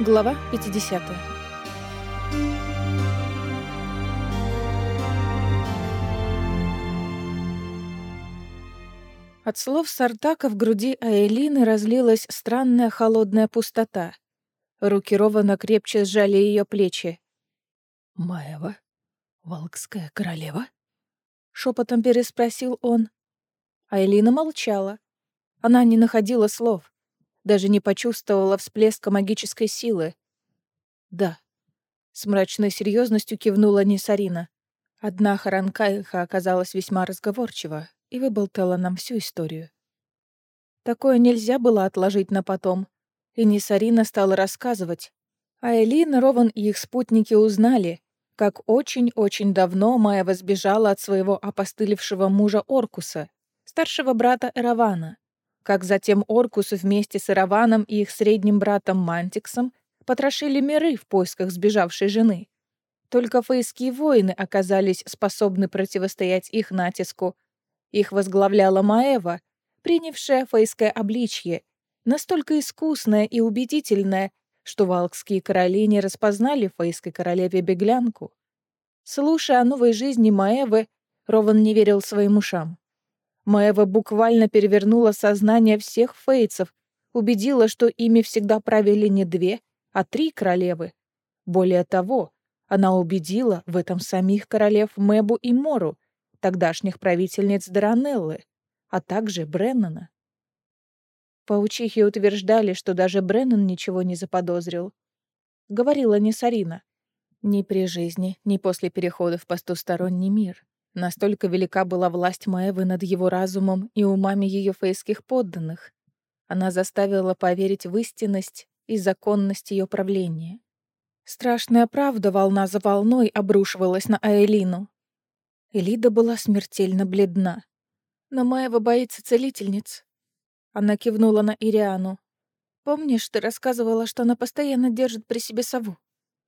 Глава 50. От слов Сартака в груди Аэлины разлилась странная холодная пустота. Руки ровно крепче сжали ее плечи. «Маева? Волкская королева?» — шепотом переспросил он. Айлина молчала. Она не находила слов даже не почувствовала всплеска магической силы. «Да», — с мрачной серьезностью кивнула Несарина. Одна Харанкайха оказалась весьма разговорчива и выболтала нам всю историю. Такое нельзя было отложить на потом, и Несарина стала рассказывать. А Элина, Рован и их спутники узнали, как очень-очень давно Майя возбежала от своего опостылевшего мужа Оркуса, старшего брата Эравана, как затем Оркус вместе с Ираваном и их средним братом Мантиксом потрошили миры в поисках сбежавшей жены. Только фейские воины оказались способны противостоять их натиску. Их возглавляла Маева, принявшая фейское обличье, настолько искусное и убедительное, что валкские короли не распознали фейской королеве беглянку. Слушая о новой жизни Маевы, Рован не верил своим ушам. Маева буквально перевернула сознание всех фейцев, убедила, что ими всегда правили не две, а три королевы. Более того, она убедила в этом самих королев Мэбу и Мору, тогдашних правительниц Даранеллы, а также Бреннана. Паучихи утверждали, что даже Бреннан ничего не заподозрил. Говорила Несарина. Ни при жизни, ни после перехода в потусторонний мир. Настолько велика была власть Маевы над его разумом и умами ее фейских подданных. Она заставила поверить в истинность и законность ее правления. Страшная правда волна за волной обрушивалась на Аэлину. Элида была смертельно бледна. Но Маева боится целительниц. Она кивнула на Ириану. «Помнишь, ты рассказывала, что она постоянно держит при себе сову?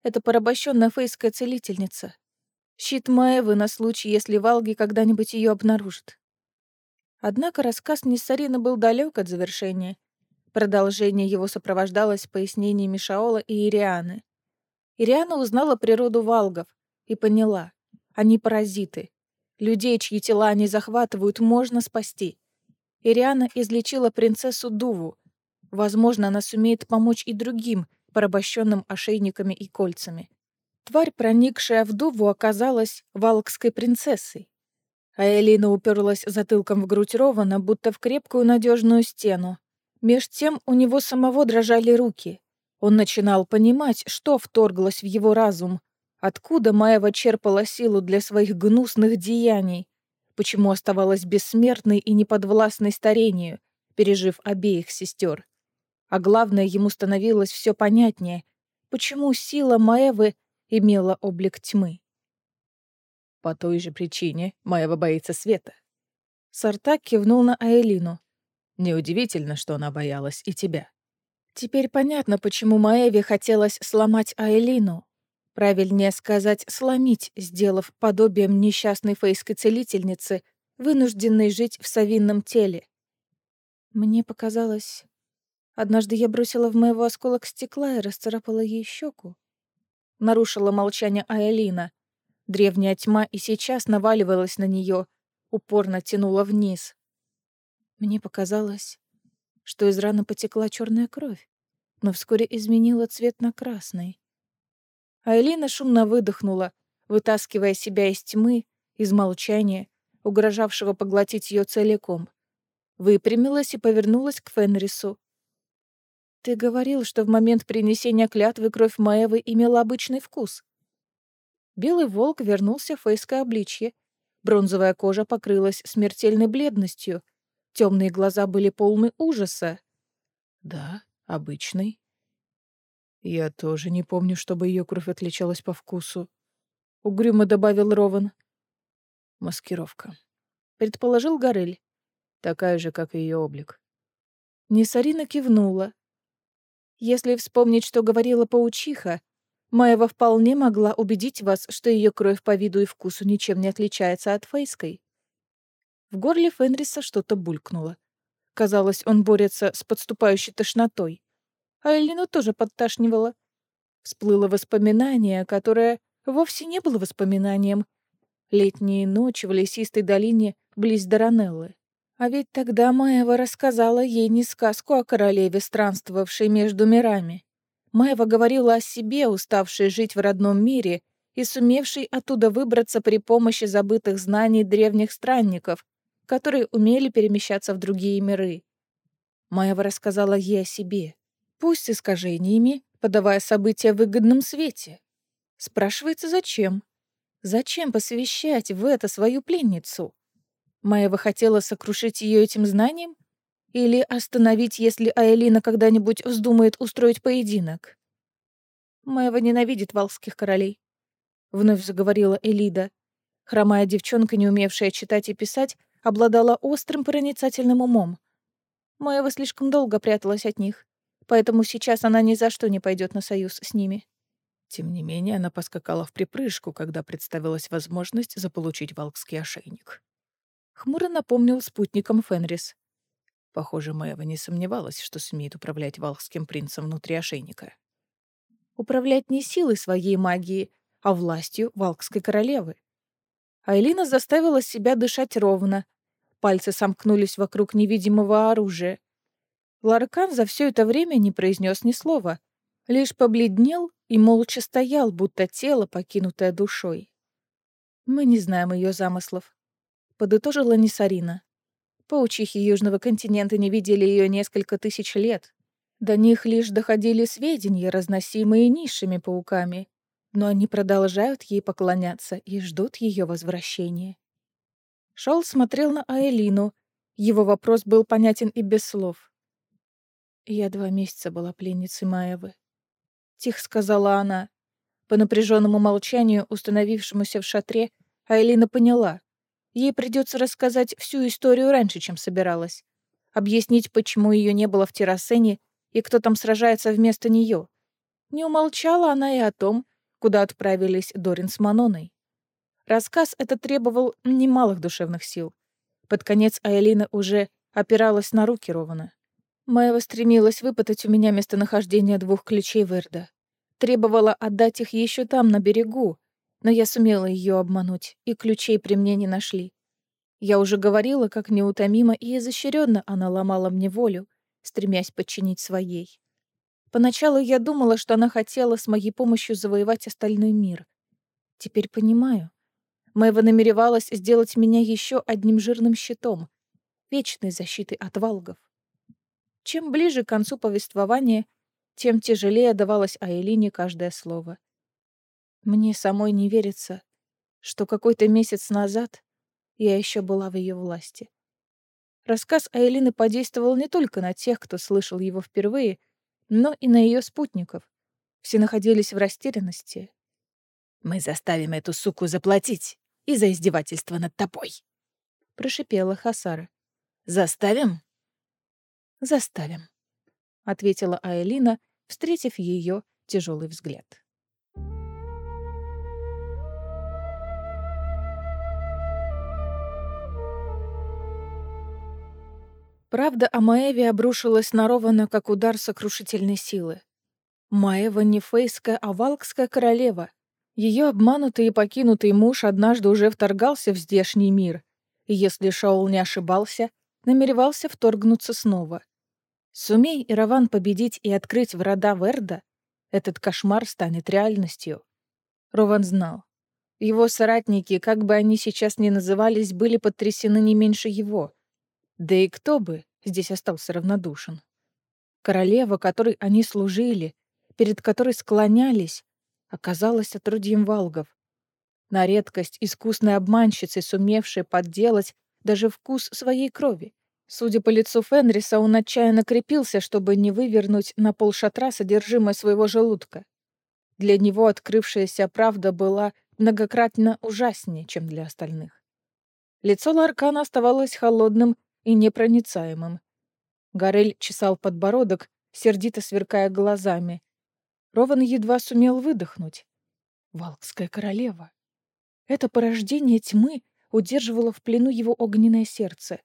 Это порабощенная фейская целительница. Щит Маевы на случай, если Валги когда-нибудь ее обнаружит. Однако рассказ Ниссарина был далек от завершения. Продолжение его сопровождалось пояснениями Шаола и Ирианы. Ириана узнала природу валгов и поняла. Они паразиты. Людей, чьи тела они захватывают, можно спасти. Ириана излечила принцессу Дуву. Возможно, она сумеет помочь и другим, порабощенным ошейниками и кольцами. Тварь, проникшая в Дуву, оказалась валкской принцессой. А Элина уперлась затылком в грудь Рована, будто в крепкую надежную стену. Меж тем у него самого дрожали руки. Он начинал понимать, что вторглось в его разум, откуда Маева черпала силу для своих гнусных деяний, почему оставалась бессмертной и неподвластной старению, пережив обеих сестер. А главное, ему становилось все понятнее, почему сила Маевы имела облик тьмы. По той же причине Маева боится света. Сартак кивнул на Аэлину. Неудивительно, что она боялась и тебя. Теперь понятно, почему Маеве хотелось сломать Аэлину. Правильнее сказать, сломить, сделав подобием несчастной фейской целительницы, вынужденной жить в совинном теле. Мне показалось... Однажды я бросила в моего осколок стекла и расцарапала ей щеку нарушила молчание Аэлина. Древняя тьма и сейчас наваливалась на нее, упорно тянула вниз. Мне показалось, что из раны потекла черная кровь, но вскоре изменила цвет на красный. Айлина шумно выдохнула, вытаскивая себя из тьмы, из молчания, угрожавшего поглотить ее целиком. Выпрямилась и повернулась к Фенрису. Ты говорил, что в момент принесения клятвы кровь Маевы имела обычный вкус. Белый волк вернулся в фейское обличье. Бронзовая кожа покрылась смертельной бледностью. Темные глаза были полны ужаса. Да, обычный. Я тоже не помню, чтобы ее кровь отличалась по вкусу. Угрюмо добавил Рован. Маскировка. Предположил Горель. Такая же, как и ее облик. Несарина кивнула. Если вспомнить, что говорила паучиха, Маева вполне могла убедить вас, что ее кровь по виду и вкусу ничем не отличается от фейской. В горле Фенриса что-то булькнуло. Казалось, он борется с подступающей тошнотой. А Элину тоже подташнивало. Всплыло воспоминание, которое вовсе не было воспоминанием. Летние ночи в лесистой долине близ Даранеллы. А ведь тогда Маева рассказала ей не сказку о королеве, странствовавшей между мирами. Маева говорила о себе, уставшей жить в родном мире и сумевшей оттуда выбраться при помощи забытых знаний древних странников, которые умели перемещаться в другие миры. Маева рассказала ей о себе, пусть с искажениями, подавая события в выгодном свете. Спрашивается, зачем? Зачем посвящать в это свою пленницу? Маева хотела сокрушить ее этим знанием? Или остановить, если Аэлина когда-нибудь вздумает устроить поединок? Маева ненавидит валских королей. Вновь заговорила Элида. Хромая девчонка, не умевшая читать и писать, обладала острым проницательным умом. Маева слишком долго пряталась от них, поэтому сейчас она ни за что не пойдет на союз с ними. Тем не менее, она поскакала в припрыжку, когда представилась возможность заполучить валкский ошейник. Хмуро напомнил спутникам Фенрис. Похоже, Маева не сомневалась, что сумеет управлять валхским принцем внутри ошейника. Управлять не силой своей магии, а властью валкской королевы. Айлина заставила себя дышать ровно, Пальцы сомкнулись вокруг невидимого оружия. Ларкан за все это время не произнес ни слова, лишь побледнел и молча стоял, будто тело, покинутое душой. «Мы не знаем ее замыслов», — подытожила Несарина. Паучихи Южного континента не видели ее несколько тысяч лет. До них лишь доходили сведения, разносимые низшими пауками, но они продолжают ей поклоняться и ждут ее возвращения. Шол смотрел на Аэлину. Его вопрос был понятен и без слов. «Я два месяца была пленницей Маевы», — тихо сказала она. По напряженному молчанию, установившемуся в шатре, Аэлина поняла. Ей придется рассказать всю историю раньше, чем собиралась. Объяснить, почему ее не было в террасене и кто там сражается вместо нее. Не умолчала она и о том, куда отправились Дорин с Маноной. Рассказ этот требовал немалых душевных сил. Под конец Айлина уже опиралась на руки Рована. Маева стремилась выпытать у меня местонахождение двух ключей Верда. Требовала отдать их еще там, на берегу, но я сумела ее обмануть, и ключей при мне не нашли. Я уже говорила, как неутомимо и изощренно она ломала мне волю, стремясь подчинить своей. Поначалу я думала, что она хотела с моей помощью завоевать остальной мир. Теперь понимаю, Мэйва намеревалась сделать меня еще одним жирным щитом, вечной защитой от валгов. Чем ближе к концу повествования, тем тяжелее давалось Айлине каждое слово. Мне самой не верится, что какой-то месяц назад я еще была в ее власти. Рассказ Айлины подействовал не только на тех, кто слышал его впервые, но и на ее спутников. Все находились в растерянности. «Мы заставим эту суку заплатить!» и за издевательство над тобой», — прошипела Хасара. «Заставим?» «Заставим», — ответила Айлина, встретив ее тяжелый взгляд. Правда о Маеве обрушилась на Рована как удар сокрушительной силы. Маева не фейская, а валкская королева, ее обманутый и покинутый муж однажды уже вторгался в здешний мир, и если Шаул не ошибался, намеревался вторгнуться снова. Сумей Ираван победить и открыть врата Верда, этот кошмар станет реальностью. Рован знал. Его соратники, как бы они сейчас ни назывались, были потрясены не меньше его. Да и кто бы здесь остался равнодушен? Королева, которой они служили, перед которой склонялись, оказалась отрудьем валгов. На редкость искусной обманщицей, сумевшей подделать даже вкус своей крови. Судя по лицу Фенриса, он отчаянно крепился, чтобы не вывернуть на пол шатра содержимое своего желудка. Для него открывшаяся правда была многократно ужаснее, чем для остальных. Лицо Ларкана оставалось холодным и непроницаемым. Горель чесал подбородок, сердито сверкая глазами, Рован едва сумел выдохнуть. Валкская королева. Это порождение тьмы удерживало в плену его огненное сердце.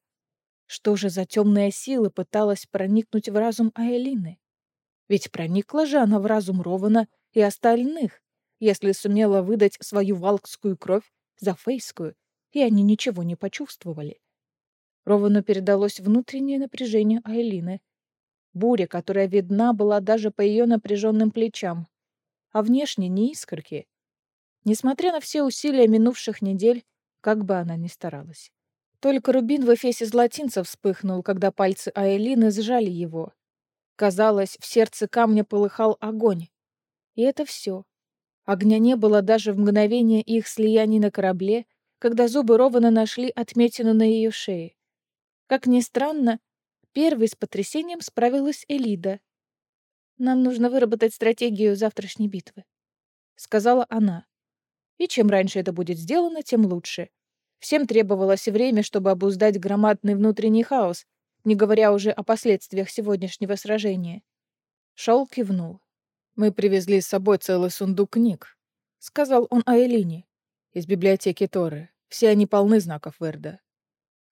Что же за темная сила пыталась проникнуть в разум Аэлины? Ведь проникла же она в разум Рована и остальных, если сумела выдать свою валкскую кровь за фейскую, и они ничего не почувствовали. Ровану передалось внутреннее напряжение Айлины. Буря, которая видна была даже по ее напряженным плечам, а внешне не искорки. Несмотря на все усилия минувших недель, как бы она ни старалась. Только рубин в эфесе златинца вспыхнул, когда пальцы Айлины сжали его. Казалось, в сердце камня полыхал огонь. И это все. Огня не было даже в мгновение их слияний на корабле, когда зубы Рована нашли отметину на ее шее. Как ни странно, первой с потрясением справилась Элида. «Нам нужно выработать стратегию завтрашней битвы», — сказала она. «И чем раньше это будет сделано, тем лучше. Всем требовалось время, чтобы обуздать громадный внутренний хаос, не говоря уже о последствиях сегодняшнего сражения». Шаул кивнул. «Мы привезли с собой целый сундук книг», — сказал он Айлине, — «из библиотеки Торы. Все они полны знаков Верда.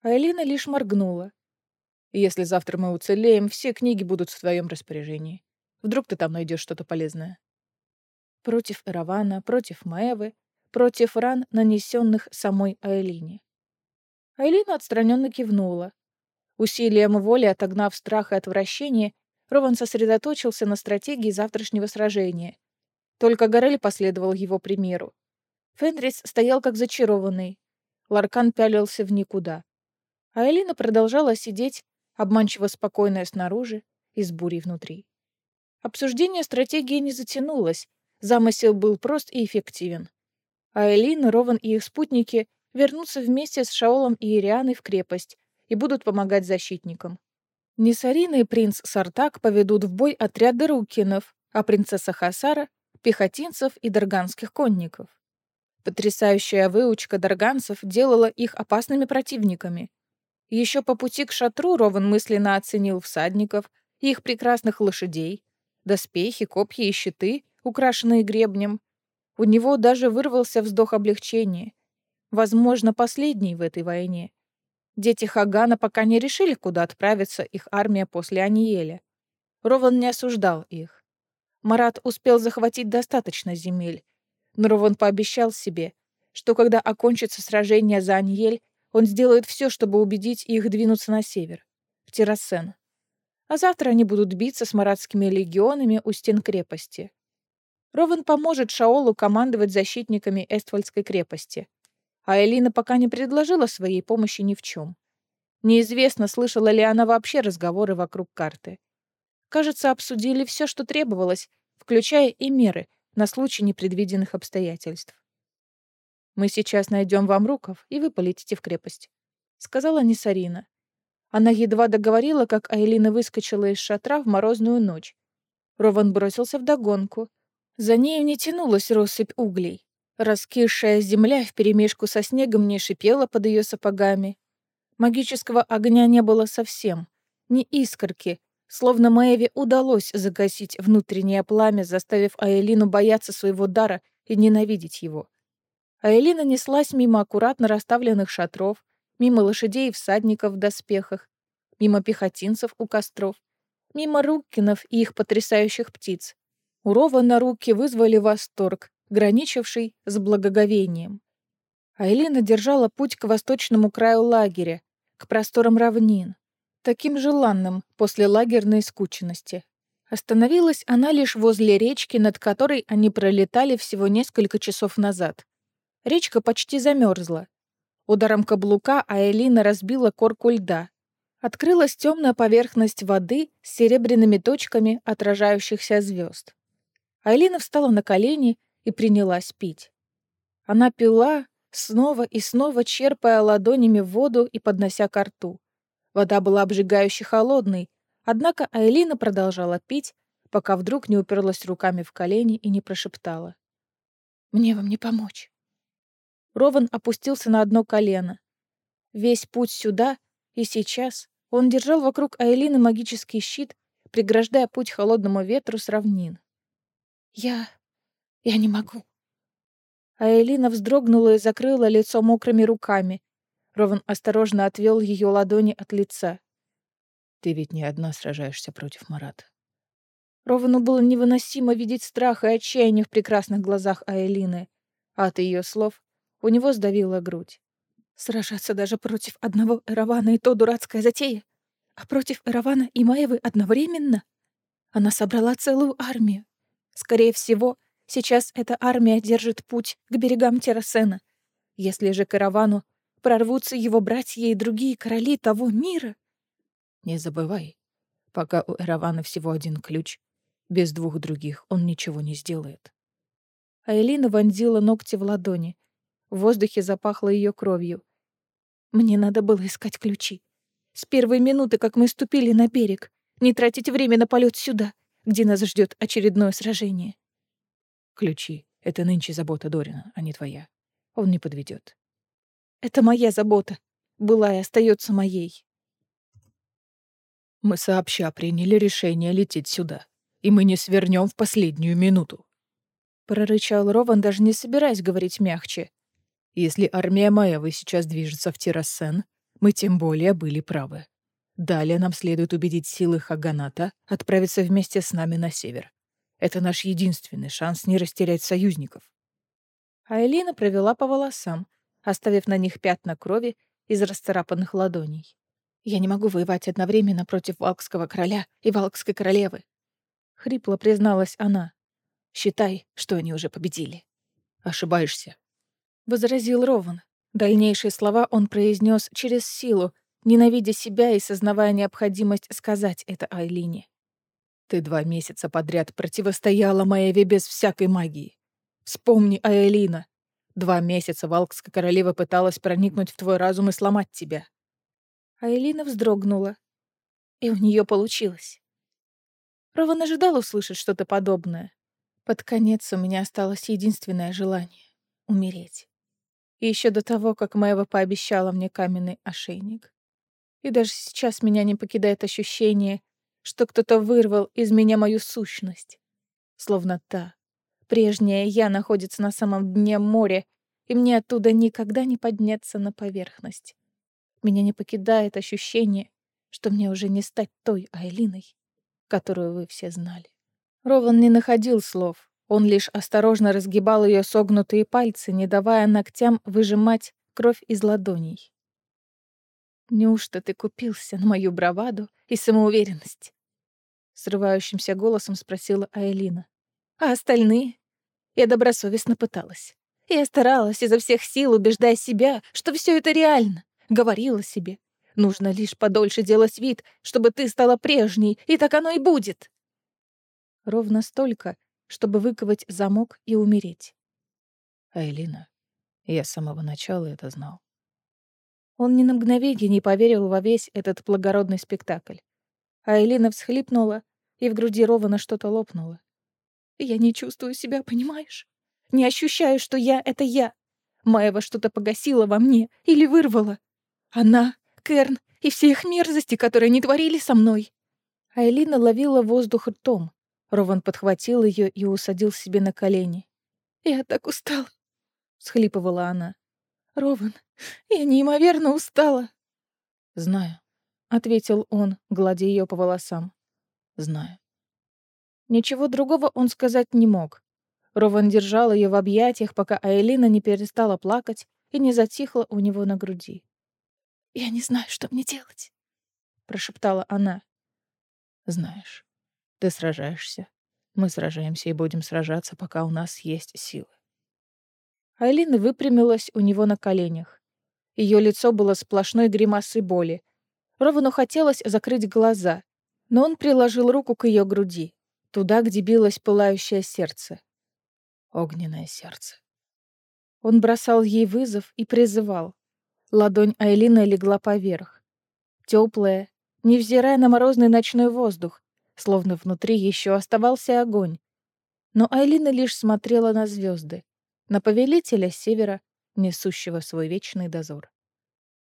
А Элина лишь моргнула. «Если завтра мы уцелеем, все книги будут в твоем распоряжении. Вдруг ты там найдешь что-то полезное?» Против Эравана, против Маэвы, против ран, нанесенных самой Айлине. Айлина отстраненно кивнула. Усилием воли, отогнав страх и отвращение, Рован сосредоточился на стратегии завтрашнего сражения. Только Горель последовал его примеру. Фенрис стоял как зачарованный. Ларкан пялился в никуда. А Элина продолжала сидеть, обманчиво спокойная снаружи и с бурей внутри. Обсуждение стратегии не затянулось, замысел был прост и эффективен. А Элина, Рован и их спутники вернутся вместе с Шаолом и Ирианой в крепость и будут помогать защитникам. Несарина и принц Сартак поведут в бой отряды рукинов, а принцесса Хасара — пехотинцев и дарганских конников. Потрясающая выучка дарганцев делала их опасными противниками, еще по пути к шатру Рован мысленно оценил всадников, их прекрасных лошадей, доспехи, копья и щиты, украшенные гребнем. У него даже вырвался вздох облегчения. Возможно, последний в этой войне. Дети Хагана пока не решили, куда отправится их армия после Аниеля. Рован не осуждал их. Марат успел захватить достаточно земель, но Рован пообещал себе, что когда окончится сражение за Аниель, он сделает все, чтобы убедить их двинуться на север, в Террасен. А завтра они будут биться с маратскими легионами у стен крепости. Рован поможет Шаолу командовать защитниками Эствальдской крепости. А Элина пока не предложила своей помощи ни в чем. Неизвестно, слышала ли она вообще разговоры вокруг карты. Кажется, обсудили все, что требовалось, включая и меры на случай непредвиденных обстоятельств. «Мы сейчас найдем вам руков, и вы полетите в крепость», — сказала Несарина. Она едва договорила, как Айлина выскочила из шатра в морозную ночь. Рован бросился в догонку. За нею не тянулась россыпь углей. Раскисшая земля вперемешку со снегом не шипела под ее сапогами. Магического огня не было совсем. Ни искорки, словно Маеве удалось загасить внутреннее пламя, заставив Айлину бояться своего дара и ненавидеть его а Элина неслась мимо аккуратно расставленных шатров, мимо лошадей и всадников в доспехах, мимо пехотинцев у костров, мимо Руккинов и их потрясающих птиц. У на руки вызвали восторг, граничивший с благоговением. А Элина держала путь к восточному краю лагеря, к просторам равнин, таким желанным после лагерной скученности. Остановилась она лишь возле речки, над которой они пролетали всего несколько часов назад. Речка почти замерзла. Ударом каблука Айлина разбила корку льда. Открылась темная поверхность воды с серебряными точками отражающихся звезд. Айлина встала на колени и принялась пить. Она пила, снова и снова черпая ладонями воду и поднося ко рту. Вода была обжигающе холодной, однако Айлина продолжала пить, пока вдруг не уперлась руками в колени и не прошептала. «Мне вам не помочь». Рован опустился на одно колено. Весь путь сюда и сейчас он держал вокруг Айлины магический щит, преграждая путь холодному ветру с равнин. «Я... я не могу». Айлина вздрогнула и закрыла лицо мокрыми руками. Рован осторожно отвел ее ладони от лица. «Ты ведь не одна сражаешься против Марата. Ровану было невыносимо видеть страх и отчаяние в прекрасных глазах Айлины, а от ее слов у него сдавила грудь. Сражаться даже против одного Эравана и то дурацкая затея. А против Эравана и Маевы одновременно? Она собрала целую армию. Скорее всего, сейчас эта армия держит путь к берегам Террасена. Если же к Эравану прорвутся его братья и другие короли того мира... Не забывай, пока у Эравана всего один ключ, без двух других он ничего не сделает. А Элина вонзила ногти в ладони. В воздухе запахло ее кровью. Мне надо было искать ключи. С первой минуты, как мы ступили на берег, не тратить время на полет сюда, где нас ждет очередное сражение. Ключи — это нынче забота Дорина, а не твоя. Он не подведет. Это моя забота. Была и остается моей. Мы сообща приняли решение лететь сюда, и мы не свернем в последнюю минуту. Прорычал Рован, даже не собираясь говорить мягче. Если армия Маевы сейчас движется в Тирассен, мы тем более были правы. Далее нам следует убедить силы Хаганата отправиться вместе с нами на север. Это наш единственный шанс не растерять союзников. А Элина провела по волосам, оставив на них пятна крови из расцарапанных ладоней. «Я не могу воевать одновременно против Валкского короля и Валкской королевы», — хрипло призналась она. «Считай, что они уже победили». «Ошибаешься», — возразил Рован. Дальнейшие слова он произнес через силу, ненавидя себя и сознавая необходимость сказать это Айлине. «Ты два месяца подряд противостояла Маеве без всякой магии. Вспомни, Айлина, Два месяца Валкская королева пыталась проникнуть в твой разум и сломать тебя. Айлина вздрогнула. И у нее получилось. Рован ожидал услышать что-то подобное. Под конец у меня осталось единственное желание — умереть. И еще до того, как Мэва пообещала мне каменный ошейник. И даже сейчас меня не покидает ощущение, что кто-то вырвал из меня мою сущность. Словно та, Прежняя я находится на самом дне моря, и мне оттуда никогда не подняться на поверхность. Меня не покидает ощущение, что мне уже не стать той Айлиной, которую вы все знали. Рован не находил слов. Он лишь осторожно разгибал ее согнутые пальцы, не давая ногтям выжимать кровь из ладоней. «Неужто ты купился на мою браваду и самоуверенность?» Срывающимся голосом спросила Айлина. А остальные? Я добросовестно пыталась. Я старалась изо всех сил, убеждая себя, что все это реально. Говорила себе. Нужно лишь подольше делать вид, чтобы ты стала прежней, и так оно и будет. Ровно столько, чтобы выковать замок и умереть. Айлина, я с самого начала это знал. Он ни на мгновение не поверил во весь этот благородный спектакль. А Элина всхлипнула, и в груди Рована что-то лопнуло. Я не чувствую себя, понимаешь? Не ощущаю, что я — это я. Маева что-то погасила во мне или вырвала. Она, Керн и все их мерзости, которые они творили со мной. Айлина ловила воздух ртом. Рован подхватил ее и усадил себе на колени. «Я так устала», — схлипывала она. «Рован, я неимоверно устала». «Знаю», — ответил он, гладя ее по волосам. «Знаю». Ничего другого он сказать не мог. Рован держал ее в объятиях, пока Айлина не перестала плакать и не затихла у него на груди. «Я не знаю, что мне делать», — прошептала она. «Знаешь, ты сражаешься. Мы сражаемся и будем сражаться, пока у нас есть силы». Айлина выпрямилась у него на коленях. Ее лицо было сплошной гримасой боли. Ровану хотелось закрыть глаза, но он приложил руку к ее груди туда, где билось пылающее сердце. Огненное сердце. Он бросал ей вызов и призывал. Ладонь Айлины легла поверх. Теплая, невзирая на морозный ночной воздух, словно внутри еще оставался огонь. Но Айлина лишь смотрела на звезды, на повелителя севера, несущего свой вечный дозор.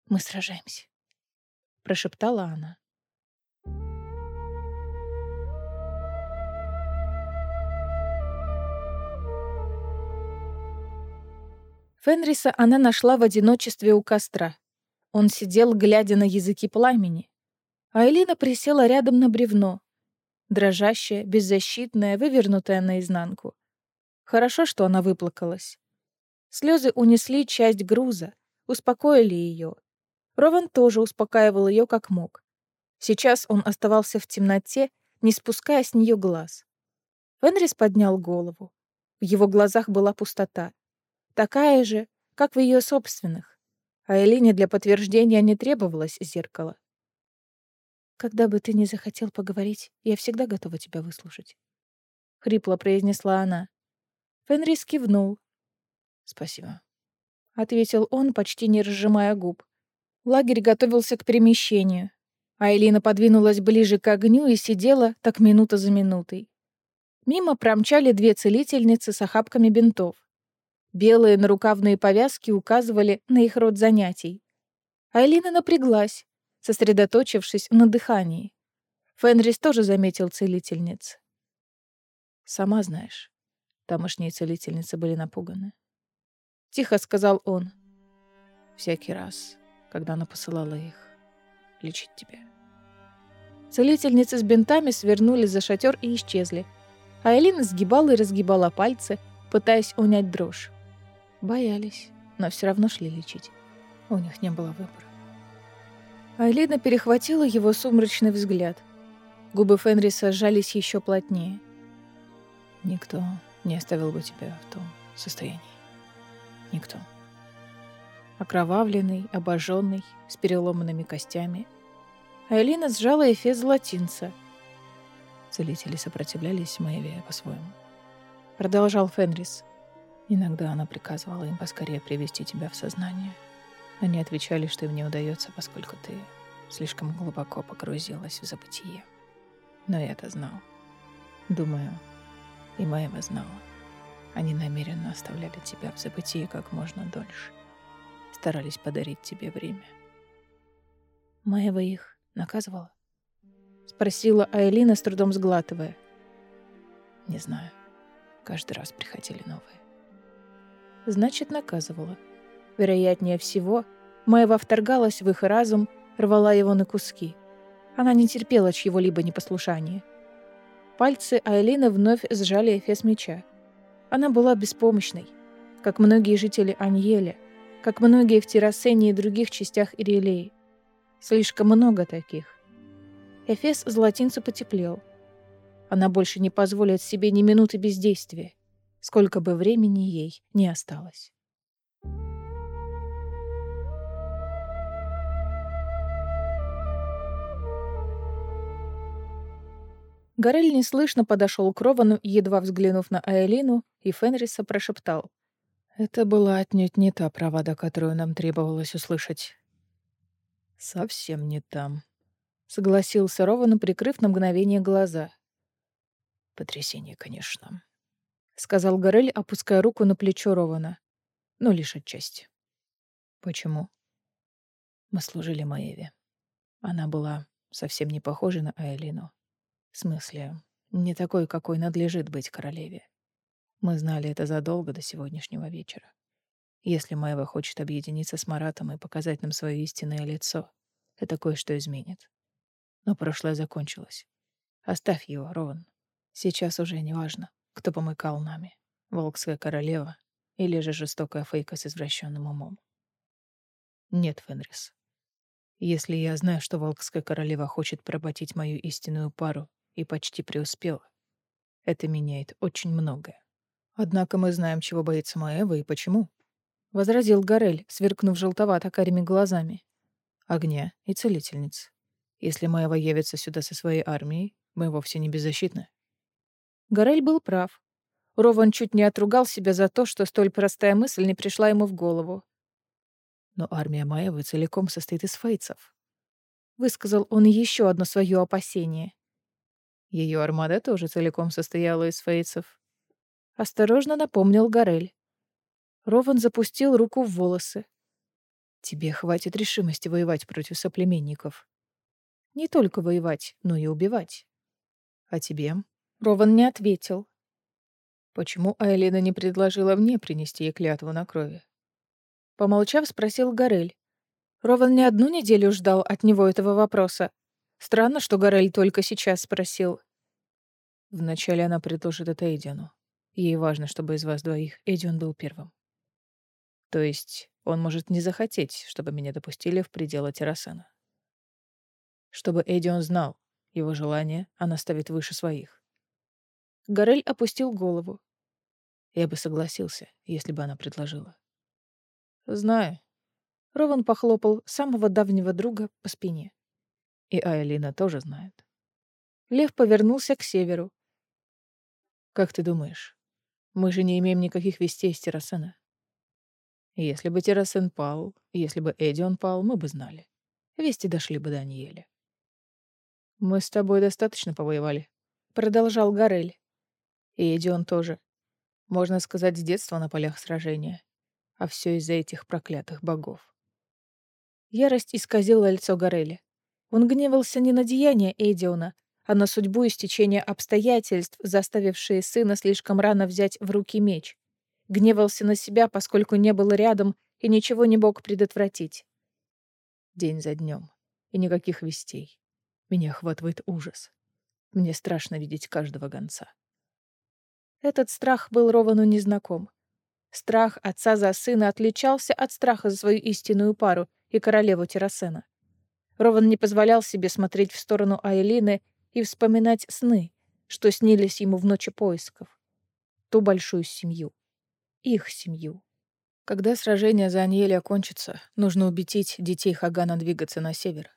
«Мы сражаемся», — прошептала она. Фенриса она нашла в одиночестве у костра. Он сидел, глядя на языки пламени. А Элина присела рядом на бревно. Дрожащая, беззащитная, вывернутая наизнанку. Хорошо, что она выплакалась. Слезы унесли часть груза, успокоили ее. Рован тоже успокаивал ее как мог. Сейчас он оставался в темноте, не спуская с нее глаз. Фенрис поднял голову. В его глазах была пустота. Такая же, как в ее собственных. А Элине для подтверждения не требовалось зеркало. «Когда бы ты ни захотел поговорить, я всегда готова тебя выслушать», — хрипло произнесла она. Фенрис кивнул. «Спасибо», — ответил он, почти не разжимая губ. Лагерь готовился к перемещению. А Элина подвинулась ближе к огню и сидела так минута за минутой. Мимо промчали две целительницы с охапками бинтов. Белые нарукавные повязки указывали на их род занятий. Айлина напряглась, сосредоточившись на дыхании. Фенрис тоже заметил целительниц. «Сама знаешь, тамошние целительницы были напуганы». Тихо сказал он. «Всякий раз, когда она посылала их лечить тебя». Целительницы с бинтами свернули за шатер и исчезли. А Элина сгибала и разгибала пальцы, пытаясь унять дрожь. Боялись, но все равно шли лечить. У них не было выбора. Айлина перехватила его сумрачный взгляд. Губы Фенриса сжались еще плотнее. «Никто не оставил бы тебя в том состоянии. Никто». Окровавленный, обожженный, с переломанными костями. Айлина сжала эфес золотинца. Целители сопротивлялись Мэйве по-своему. Продолжал Фенрис. Иногда она приказывала им поскорее привести тебя в сознание. Они отвечали, что им не удается, поскольку ты слишком глубоко погрузилась в забытие. Но я это знал. Думаю, и Маева знала. Они намеренно оставляли тебя в забытии как можно дольше. Старались подарить тебе время. Маева их наказывала? Спросила Айлина, с трудом сглатывая. Не знаю. Каждый раз приходили новые значит, наказывала. Вероятнее всего, Маева вторгалась в их разум, рвала его на куски. Она не терпела чьего-либо непослушания. Пальцы Айлины вновь сжали эфес меча. Она была беспомощной, как многие жители Аньеля, как многие в Террасене и других частях Ирелеи. Слишком много таких. Эфес золотинцу потеплел. Она больше не позволит себе ни минуты бездействия сколько бы времени ей не осталось. Горель неслышно подошел к Ровану, едва взглянув на Аэлину, и Фенриса прошептал. «Это была отнюдь не та правда, которую нам требовалось услышать». «Совсем не там», — согласился Рован, прикрыв на мгновение глаза. «Потрясение, конечно сказал Горель, опуская руку на плечо Рована. Но лишь отчасти. Почему? Мы служили Маеве. Она была совсем не похожа на Айлину. В смысле, не такой, какой надлежит быть королеве. Мы знали это задолго до сегодняшнего вечера. Если Маева хочет объединиться с Маратом и показать нам свое истинное лицо, это кое-что изменит. Но прошлое закончилось. Оставь его, Рован. Сейчас уже не важно кто помыкал нами. Волкская королева или же жестокая фейка с извращенным умом. Нет, Фенрис. Если я знаю, что Волкская королева хочет поработить мою истинную пару и почти преуспела, это меняет очень многое. Однако мы знаем, чего боится Маева и почему. Возразил Горель, сверкнув желтовато-карими глазами. Огня и целительниц. Если Маева явится сюда со своей армией, мы вовсе не беззащитны. Горель был прав. Рован чуть не отругал себя за то, что столь простая мысль не пришла ему в голову. «Но армия Маевы целиком состоит из фейцев», — высказал он еще одно свое опасение. Ее армада тоже целиком состояла из фейцев. Осторожно напомнил Горель. Рован запустил руку в волосы. «Тебе хватит решимости воевать против соплеменников. Не только воевать, но и убивать. А тебе?» Рован не ответил. Почему Айлина не предложила мне принести ей клятву на крови? Помолчав, спросил Горель. Рован не одну неделю ждал от него этого вопроса. Странно, что Горель только сейчас спросил. Вначале она предложит это Эдиону. Ей важно, чтобы из вас двоих Эдион был первым. То есть он может не захотеть, чтобы меня допустили в пределы террасена. Чтобы Эдион знал, его желание она ставит выше своих. Горель опустил голову. Я бы согласился, если бы она предложила. Знаю. Рован похлопал самого давнего друга по спине. И Айлина тоже знает. Лев повернулся к северу. Как ты думаешь, мы же не имеем никаких вестей из Террасена? Если бы Террасен пал, если бы Эдион пал, мы бы знали. Вести дошли бы до Аниеля. «Мы с тобой достаточно повоевали», — продолжал Горель. «И Эдион тоже. Можно сказать, с детства на полях сражения. А все из-за этих проклятых богов». Ярость исказила лицо Гореля. Он гневался не на деяния Эдиона, а на судьбу и стечение обстоятельств, заставившие сына слишком рано взять в руки меч. Гневался на себя, поскольку не был рядом и ничего не мог предотвратить. День за днем. И никаких вестей. Меня охватывает ужас. Мне страшно видеть каждого гонца. Этот страх был Ровану незнаком. Страх отца за сына отличался от страха за свою истинную пару и королеву Террасена. Рован не позволял себе смотреть в сторону Айлины и вспоминать сны, что снились ему в ночи поисков. Ту большую семью. Их семью. Когда сражение за Аньели окончится, нужно убедить детей Хагана двигаться на север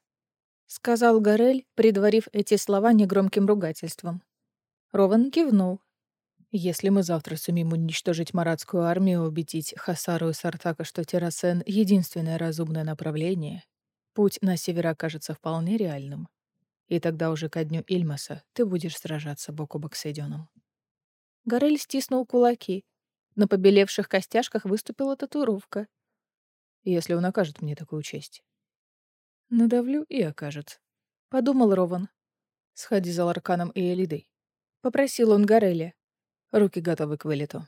сказал Горель, предварив эти слова негромким ругательством. Рован кивнул. Если мы завтра сумеем уничтожить маратскую армию, убедить Хасару и Сартака, что Террасен — единственное разумное направление, путь на север окажется вполне реальным. И тогда уже ко дню Ильмаса ты будешь сражаться бок о бок с Эдионом. Горель стиснул кулаки. На побелевших костяшках выступила татуировка. Если он окажет мне такую честь. Надавлю и окажет. Подумал Рован. Сходи за Ларканом и Элидой. Попросил он Гореля. Руки готовы к вылету.